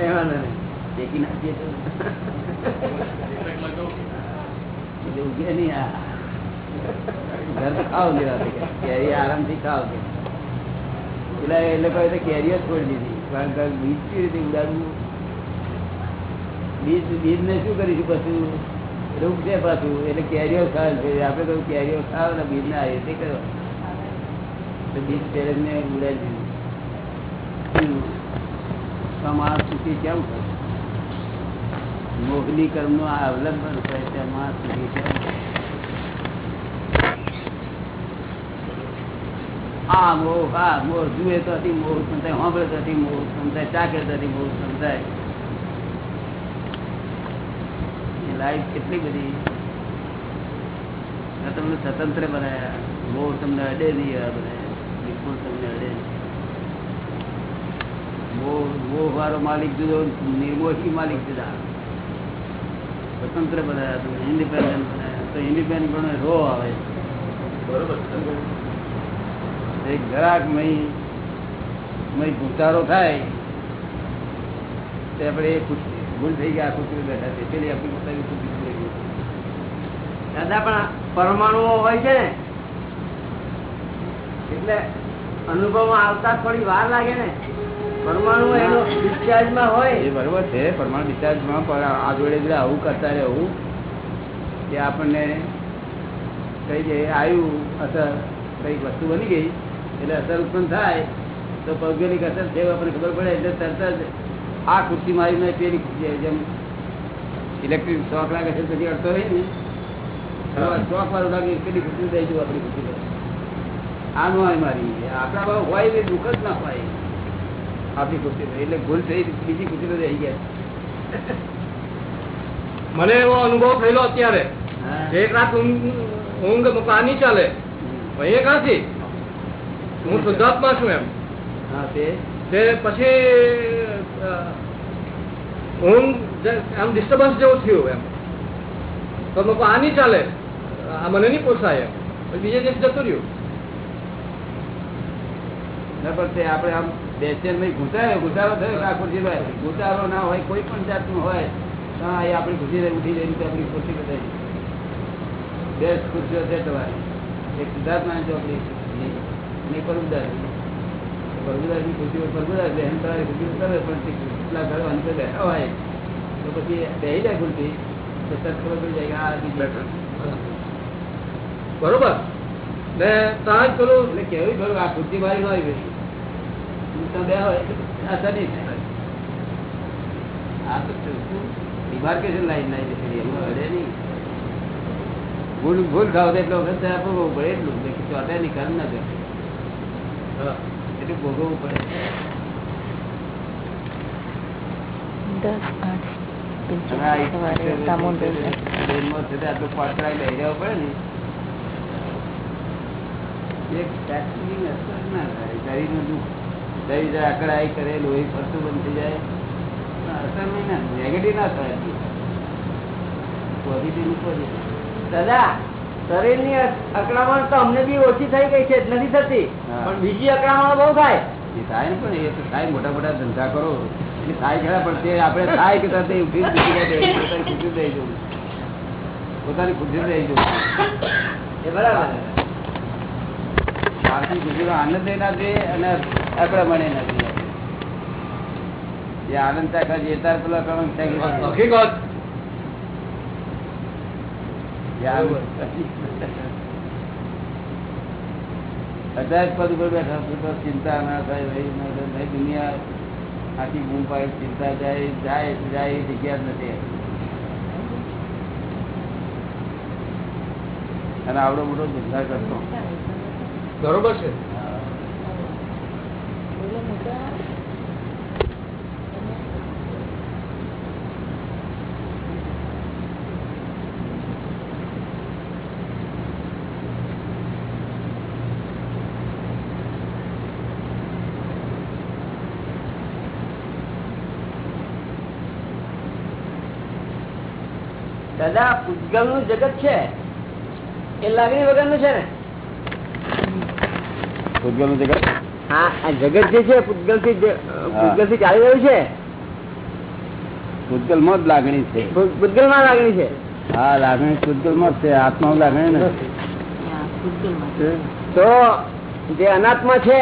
એમાં શેકી નાખીએ તો. એટલે ઉગે નહીં આ. ઘર તો ખાઓ કેરી આરામથી ખાવ કે પેલા એ લોકોએ તો કેરીઓ છોડી દીધી. કારણ કે બીજી રીતે ઉડાડવું બીજ બીજ ને શું કરીશું પાછું? રૂપ છે પાછું, એટલે કેરીઓ ખાવ છે. આપણે કહ્યું કેરીઓ ખાવ ને બીજ ના આવે તે કરો બીજ પેરેજ ને ઉડાવી દીધું. સમાજ સુખી કેમ થાય? મોહની કર્મનું અવલંબન થાય છે માસ સુધી કેમ? આ મોહ આ મોહ જુએ તો મોહ સમજાય સાંભળે તો મોહ સમજાય ચાકે તો મોહ સંતાય એ લાઈફ કેટલી બધી તમને સ્વતંત્ર બનાયા. બહુ તમને અડે નહીં આ બધા. બિલકુલ તમને અડે મોહ મોહ માલિક જુદો નિર્મોહી માલિક જુદા. સ્વતંત્ર બનાયા તમે ઇન્ડિપેન્ડન્ટ બનાયા. તો ઇન્ડિપેન્ડન્ટ પણ રો આવે. બરોબર એક ગ્રાહક મય ઘૂંટારો થાય. તે આપણે એ ખુશ- ભૂલ થઈ ગયા કુતરી બેઠા છે પેલી આપણી પોતાની કુતરી થઈ ગઈ. દાદા, પણ પરમાણુઓ હોય છે ને, એટલે અનુભવમાં આવતા થોડી વાર લાગે ને. પરમાણુ એનો ડિસ્ચાર્જમાં હોય. એ બરોબર છે, પરમાણુ ડિસ્ચાર્જમાં પણ આ જોડે જોડે આવું કરતા રહેવું કે આપણને કઈ જે આવ્યું અસર, કંઈક વસ્તુ બની ગઈ, એટલે અસર ઉત્પન્ન થાય, તો ભૌગોલિક અસર છે આપણને ખબર પડે, એટલે તરત જ આ ખુરશી મારી મેં પેલી ખુરશી જેમ ઇલેક્ટ્રિક શોક લાગે છે પછી અડતો હોય ને શોક વાળું લાગે પેલી ખુરશી દઈ જવું આપણી ખુરશી. આનું હોય મારી. આપણા ભાવ હોય દુઃખ જ ના હોય. આપણી ખુરશી એટલે ભૂલ થઈ બીજી ખુરશી રહી ગયા. મને એવો અનુભવ થયેલો અત્યારે. એક રાત ઊંઘ મુકા ચાલે. પણ એ ક્યાંથી હું શુદ્ધાત્મા છું એમ. હા તે પછી ઊંઘ આમ ડિસ્ટર્બન્સ જેવું થયું એમ. તો લોકો આ નહીં ચાલે. આ મને નહીં પોસાય એમ. બીજે દિવસ જતું રહ્યું. ના, પણ તે આપણે આમ બેચેન ભાઈ ઘૂંટાયો ઘૂંટારો થયો કે આ ખુરશી ઘૂંટારો ના હોય, કોઈ પણ જાતનું હોય, તો એ આપણી ખુરશી રહી ઉઠી જઈને આપણી ખુરશી બધાઈ બેસ્ટ ખુરશીઓ છે તમારી. એક સિદ્ધાર્થમાં ચોકડી. ને પરબુદાર પરબુદારની ખુરશી પર પરબુદાર બેન તમારી પર કરે પણ કેટલા ઘર અંતર બેઠા હોય. તો પછી બેહી જાય ખુલતી તો તરત ખબર પડી જાય કે આ બરોબર. ને તાજ જ એટલે કેવી ખરું આ ખુરશી મારી હોય બે હોય અસર નહીં થાય. આ તો ડિમાર્કેશન લાઈન લાવી છે એમાં અડે નહીં. ભૂલ ભૂલ ખાવ એટલો વખત આપવું પડે એટલું. બાકી ચોથાની કર ના જાય એટલું ભોગવવું પડે. કરે લોહી ફરતું બંધ થઈ જાય. અસર નહીં ના નેગેટિવ ના થાય. પોઝિટિવ પોઝિટિવ દાદા! શરીરની અકળામણ તો અમને બી ઓછી થઈ ગઈ છે નથી થતી. પણ બીજી અકળામણ બહુ થાય. થાય ને પણ એ તો થાય મોટા મોટા ધંધા કરો. એટલે થાય ખરા પણ તે આપણે થાય કે પોતાની ખુશી દઈ જવું. પોતાની ખુશી દઈ જવું. એ બરાબર. આર્થિક ખુશીનો આનંદ એ ના જોઈએ અને અકળામણ ના જોઈએ જે આનંદ ચાખવા જે તાર પેલો અકળામણ ચાખી કદાચ પદ ઉપર બેઠા છું તો ચિંતા ના થાય ભાઈ ના થાય. ભાઈ દુનિયા આખી બૂમ પાડે ચિંતા જાય જાય જાય એ જગ્યા જ નથી અને આવડો મોટો ધંધા કરતો. બરોબર છે. દાદા ભૂતગલનું જગત છે. એ લાગણી વગરનું છે ને? ભૂતગલનું જગત? હા આ જગત જે છે ભૂતગલથી ભૂતગલથી ચાલી રહ્યું છે? ભૂતગલમાં જ લાગણી છે. પૂતગલમાં લાગણી છે? હા લાગણી ભૂતગલમાં જ છે આત્મા લાગણી નથી તો જે અનાત્મા છે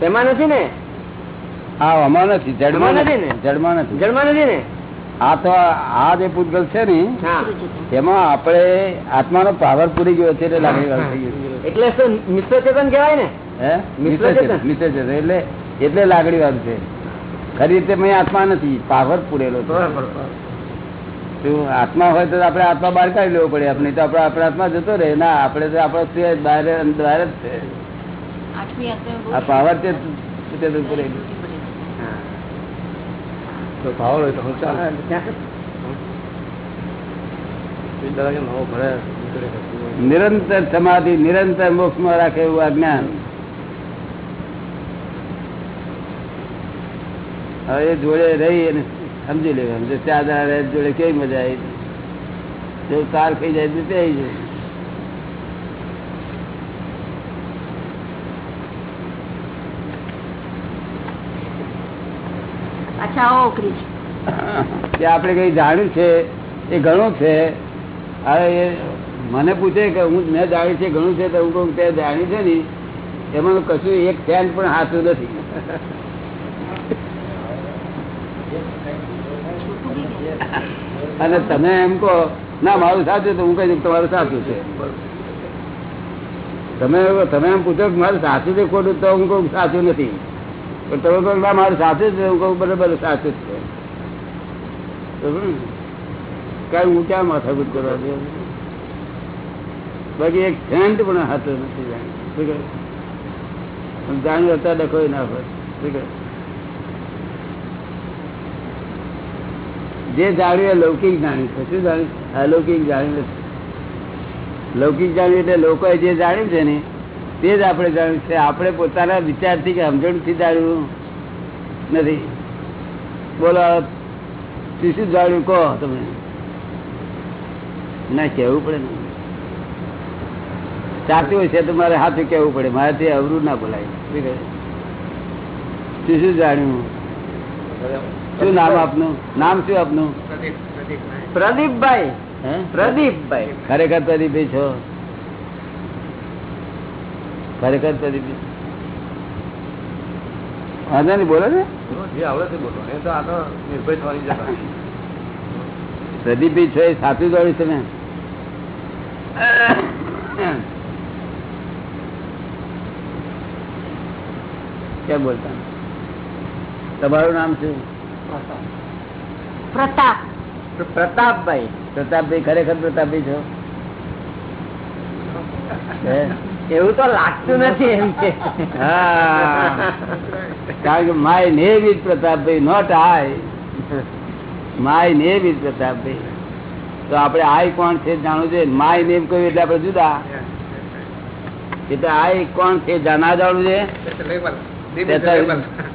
તેમાં નથી ને? હા આમાં નથી જડમાં નથી નથી ને? જડમાં નથી. જડમાં નથી ને? આ તો આ જે પૂતગલ છે ને એમાં આપણે આત્માનો પાવર પૂરી ગયો છે એટલે લાગણી વાળું થઈ ગયું છે. એટલે શું મિશ્ર ચેતન કહેવાય ને? મિશ્ર મિશ્ર ચેતન? ચેતન, મિશ્ર ચેતન. એટલે એટલે લાગણી વાળું છે. ખરી રીતે મેં આત્મા નથી પાવર પૂરેલો આત્મા હોય તો આપણે આત્મા બહાર કાઢી લેવો પડે. આપણે તો આપણે આપણે આત્મા જતો રહે. ના આપણે તો આપણો બહાર બહાર જ છે. આ પાવર તે તે પૂરેલું. તો ભાવ હોય તો હું ચાલે. નિરંતર સમાધિ નિરંતર મોક્ષમાં રાખે એવું આ જ્ઞાન. હવે એ જોડે રહી અને સમજી લેવાનું. જો રહે જોડે કેવી મજા આવી? જો તાર ખાઈ જાય તો આવી જાય કે આપણે કઈ જાણ્યું છે, એ ઘણું છે. હવે મને પૂછે કે હું મેં જાણ્યું છે, ઘણું છે, તો હું કહું તે જાણ્યું છે ને, એમાં કશું એક ફેન પણ હાથું નથી. અને તમે એમ કહો, ના, મારું સાચું તો હું દઉં તમારું સાચું છે. તમે તમે એમ પૂછો કે મારું સાચું છે ખોટું તો હું કહું સાચું નથી. પણ તમે કહો મારું સાચું જ હું કહું બરાબર, સાથે જ છે બરાબર હું ક્યાં માથાકૂટ કરવા દે બાકી એક સેન્ટ પણ હાથે નથી જાણ? જાણ્યું હતા ડખો ના હોય. જે જાણ્યું એ લૌકિક જાણ્યું છે. શું જાણ્યું? અલૌકિક જાણ્યું લૌકિક જાણ્યું એટલે લોકોએ જે જાણ્યું છે ને તે જ આપણે જાણ્યું છે. આપણે પોતાના વિચારથી કે સમજણથી જાણ્યું નથી. બોલો શું જાણ્યું? કહો તમે. ના કહેવું પડે ને. સાચું હોય છે તો મારે હાથું કહેવું પડે. મારાથી અવરું ના બોલાય. શું શું જાણ્યું? શું નામ આપનું? નામ શું આપનું? પ્રદીપભાઈ. પ્રદીપભાઈ. ખરેખર પ્રદીપભાઈ છો ખરેખર પ્રદીપ વાંધો નહીં બોલો ને જે આવડે તે બોલો એ તો આ તો નિર્ભય થવાની જતા પ્રદીપભાઈ છો એ સાચું દોડ્યું તમે કેમ બોલતા? તમારું નામ શું? પ્રતાપ. પ્રતાપભાઈ. પ્રતાપભાઈ ખરેખર પ્રતાપભાઈ છો? એવું તો લાગતું નથી એમ કે. કારણ કે my name is Pratapbhai not I my name is Pratapbhai. તો આપણે આય કોણ છે જાણવું છે માય નેમ કહ્યું એટલે આપણે જુદા? એટલે આઈ કોણ છે જા- જાણવું છે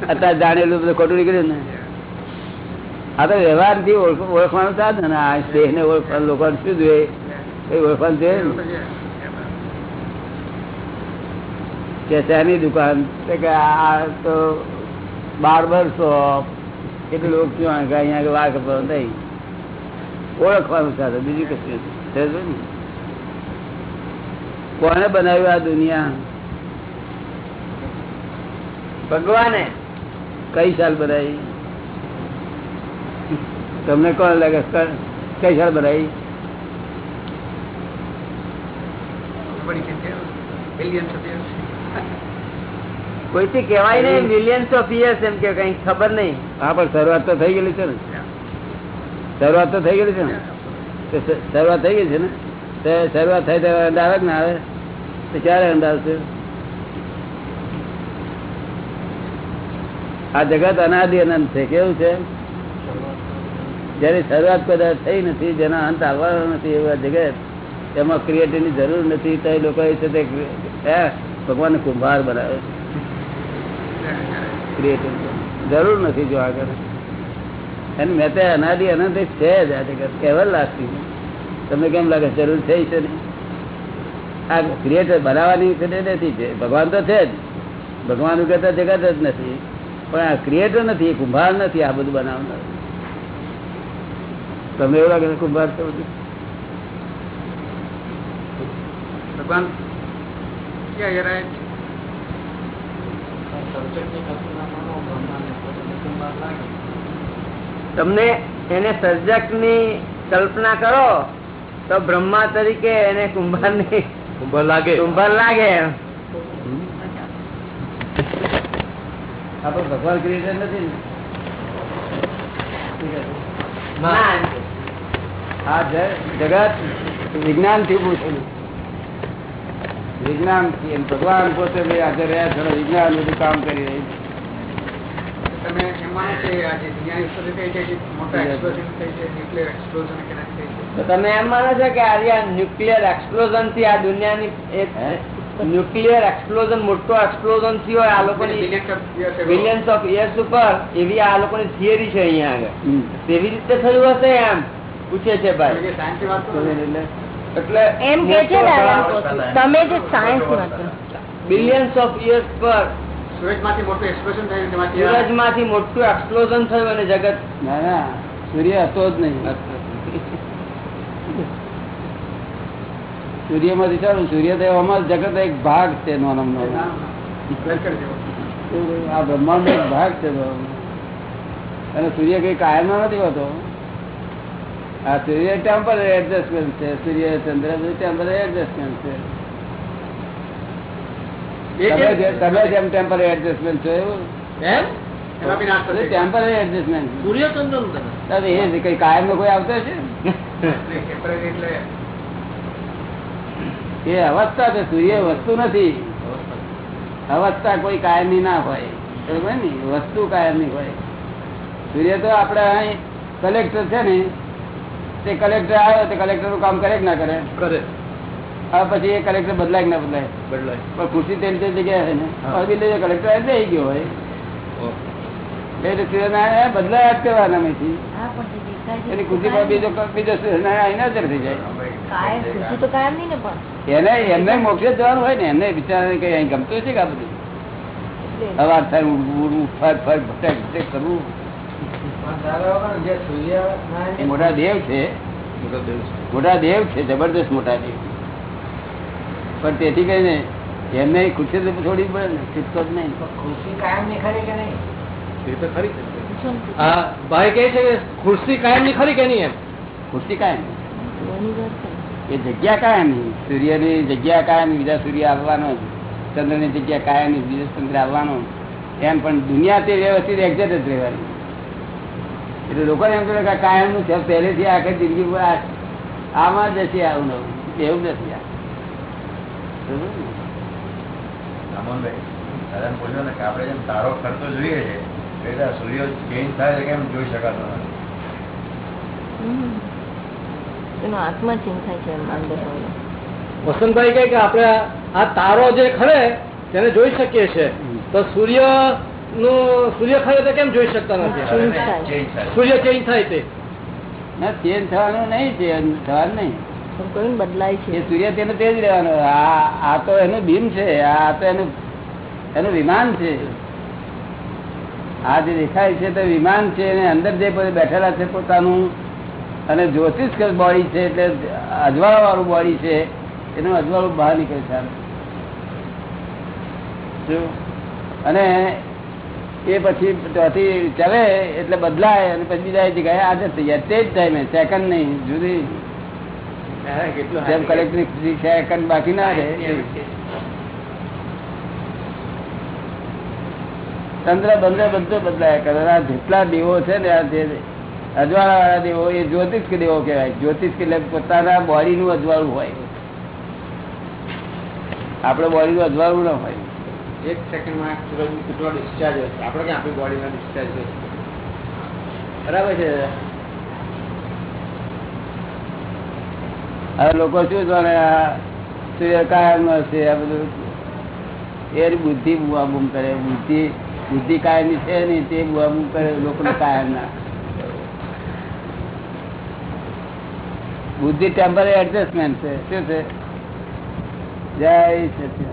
અત્યારે જાણેલું બધું ખોટું નીકળ્યું ને. આ તો વ્યવહારથી ઓળખવાનું સાધન ને. આ દેહ ને ઓળખવાનું લોકો શું જોઈએ? એ ઓળખવાનું જોઈએ ને કે શેની દુકાન? તો કે આ તો બાર્બર શોપ. એટલે લોકો ક્યાં કે અહીંયા આગળ વાળ કપડો નહીં ઓળખવાનું સાધન બીજું કશું નથી. સમજો ને? કોને બનાવ્યું આ દુનિયા? ભગવાને. કઈ સાલ બનાવી? તમને કોણ લાગે? ક- કઈ સાલ બનાવી? કોઈથી કહેવાય નહીં મિલિયન્સ ઓફ યર્સ એમ કે કઈ ખબર નહીં. હા પણ શરૂઆત તો થઈ ગયેલી છે ને. શરૂઆત તો થઈ ગયેલી છે ને. શરૂઆત થઈ ગઈ છે ને? તો શરૂઆત થઈ ત્યારે અંડા આવે ના આવે. તો ક્યારે અંડા આવશે આ જગત અનાદિ અનંત છે. કેવું છે? જેની શરૂઆત કદાચ થઈ નથી જેના અંત આવવાનો નથી એવા જગત એમાં ક્રિએટિવની જરૂર નથી. તો એ લોકો છે તે ભગવાન કુંભાર બનાવે ક્રિએટિવ જરૂર નથી જો આગળ અને મેં તો અનાદિ અનંત છે જ આ જગત. લાગતી તમને કેમ લાગે? જરૂર થઈ છે ને આ ક્રિએટર બનાવવાની નથી છે. ભગવાન તો છે જ. ભગવાન કહેતા જગત જ નથી. પણ આ ક્રિએટર નથી, કુંભાર નથી આ બધું બનાવનાર. તમને એવું લાગે કુંભાર છે બધું? ભગવાન ક્યાં તમને એને સર્જકની કલ્પના કરો તો બ્રહ્મા તરીકે એને કુંભારની કુંભાર લાગે. કુંભાર લાગે. આ તો ભગવાન ક્રિએટર નથી ને. આ જગત વિજ્ઞાનથી થયું વિજ્ઞાન ભગવાન પોતે બી રહ્યા છે વિજ્ઞાન બધું કામ કરી રહ્યું છે. તમે એમ માનો આ છે કે ના થઈ છે તો તમે એમ માનો છો કે આજે ન્યુક્લિયર એક્સપ્લોઝનથી આ દુનિયાની એક ન્યુક્લિયર એક્સપ્લોઝન મોટો એક્સપ્લોઝન થયો હોય આ લોકોની. બિલિયન્સ ઓફ યર્સ ઉપર એવી આ લોકોની થિયરી છે અહીંયા આગળ. તેવી રીતે થયું હશે એમ. પૂછે છે ભાઈ. જે science ની વાત એમ કે છે તમે જે સાયન્સ બિલિયન્સ ઓફ યર્સ પર આ- સૂરજમાંથી મોટું એક્સપ્લોઝન થયું અને જગત ના ના સૂર્ય હતો જ નહીં. સૂર્યમાંથી ચાલુ સૂર્ય તો અમારો જગત એક ભાગ છે નાનો. ના. આ બ્રહ્માંડ એક ભાગ છે અને સૂર્ય કઈ કાયમ નથી હોતો. આ સૂર્ય ટેમ્પરરી એડજસ્ટમેન્ટ છે. સૂર્ય ચંદ્ર બધું ટેમ્પરરી એડજસ્ટમેન્ટ છે. તમે જેમ ટેમ્પરરી એડજસ્ટમેન્ટ છો એવું? એમ. ટેમ્પરરી એડજસ્ટમેન્ટ સૂર્યચંદ્ર એ કઈ કાયમ નો કોઈ આવતો છે? એ અવસ્થા છે. સૂર્ય વસ્તુ નથી. અવસ્થા કોઈ કાયમની ના હોય. બરોબર ને? વસ્તુ કાયમની હોય. સૂર્ય તો આપણે અહીં કલેક્ટર છે ને તે કલેક્ટર આવ્યો તે કલેક્ટરનું કામ કરે કે ના કરે કરે હવે પછી એ કલેક્ટર બદલાય કે ના બદલાય બદલાય પણ ખુરશી તેલ તેલ જગ્યાએ છે ને હવે કલેક્ટર આવી જઈ ગયો હોય એટલે સૂર્યનારાયણ એ બદલાયા એની ખુરશી પર બીજો બીજો સૂર્યનારાયણ હાજર થઈ જાય એને એમને મોક્ષે જવાનું હોય ને એમને બિચારાને કઈ અહીં ગમતું છે કે આ બધું એટલે અવાર થાય ઉડવું, ઉડવું, ફર ફર ભટક ભટક કરવું એ મોટા દેવ છે. મોટા દેવ છે. જબરદસ્ત મોટા દેવ. પણ તેથી કહીને એમને ખુશી તો છોડી પડે ને છૂટતો જ નહીં. હા ભાઈ કહે છે કે ખુરશી કાયમની ખરી કે નહીં એમ? ખુરશી કાયમ. એ જગ્યા કાયમ સૂર્યની જગ્યા કાયમ બીજા સૂર્ય આવવાનો ચંદ્રની જગ્યા કાયમ બીજો ચંદ્ર આવવાનો એમ પણ દુનિયા તે વ્યવસ્થિત એક્ઝેટ જ રહેવાની. એટલે લોકો એમ કહે કે કાયમનું છે પહેલેથી આખી જિંદગી પર આમાં જ છે આવું નવું એવું નથી આપણે જેમ તારો ખર્ચો જોઈએ છે એટલે સૂર્ય ચેન્જ થાય છે કેમ જોઈ શકાતો હમ. એનો આત્મા ચેન્જ થાય છે એમ અંદર હોય. વસંતભાઈ કહે કે આપણે આ- આ તારો જે ખરે તેને જોઈ શકીએ છે તો સૂર્ય નું સૂર્ય ખરે તો કેમ જોઈ શકતા નથી? Change થાય. ચેન્જ થાય. સૂર્ય ચેન્જ થાય તે. ના ચેન્જ થવાનું નહીં ચેન્જ થવાનું નહીં. બદલાય છે? સૂર્ય તેને તે જ રહેવાનો. આ આ તો એનું બીમ છે આ તો એનું એનું વિમાન છે. આ જે દેખાય છે તે વિમાન છે અને અંદર જે બેઠેલા છે પોતાનું. અને જ્યોતિષ બોડી છે એટલે અજવાળા વાળું બોડી છે. એનું અજવાળું બહાર નીકળે છે. અને એ પછી ત્યાંથી ચલે એટલે બદલાય અને પછી બીજા જગ્યાએ થઈ જાય. તે જ ટાઈમે સેકન્ડ નહીં જુદી. જેમ કલેક્ટર સેકન્ડ બાકી ના રહે ચંદ્ર બંદર બધો બદલાય કરે. આ જેટલા દેવો છે ને આ જે અજવાળા વાળા દેવો એ જ્યોતિષ કે દેવો કહેવાય. જ્યોતિષ કે એટલે પોતાના બોડી નું અજવાળું હોય. આપણે બોડીનું અજવાળું ના હોય. એક સેકન્ડમાં સૂરજ કેટલો ડિસ્ચાર્જ હોય છે. આપણે ક્યાં આપણી બોડીમાં ડિસ્ચાર્જ હોય છે? બરાબર છે હવે લોકો શું જાણે કાયમ છે, આ બધું. એ બુદ્ધિ બુઆબૂમ કરે. બુદ્ધિ બુદ્ધિ કાયમની છે નહીં, તે બુઆબૂમ કરે, લોકોને કાયમ ના. બુદ્ધિ ટેમ્પરરી એડજસ્ટમેન્ટ છે. શું છે? જય સચિદાનંદ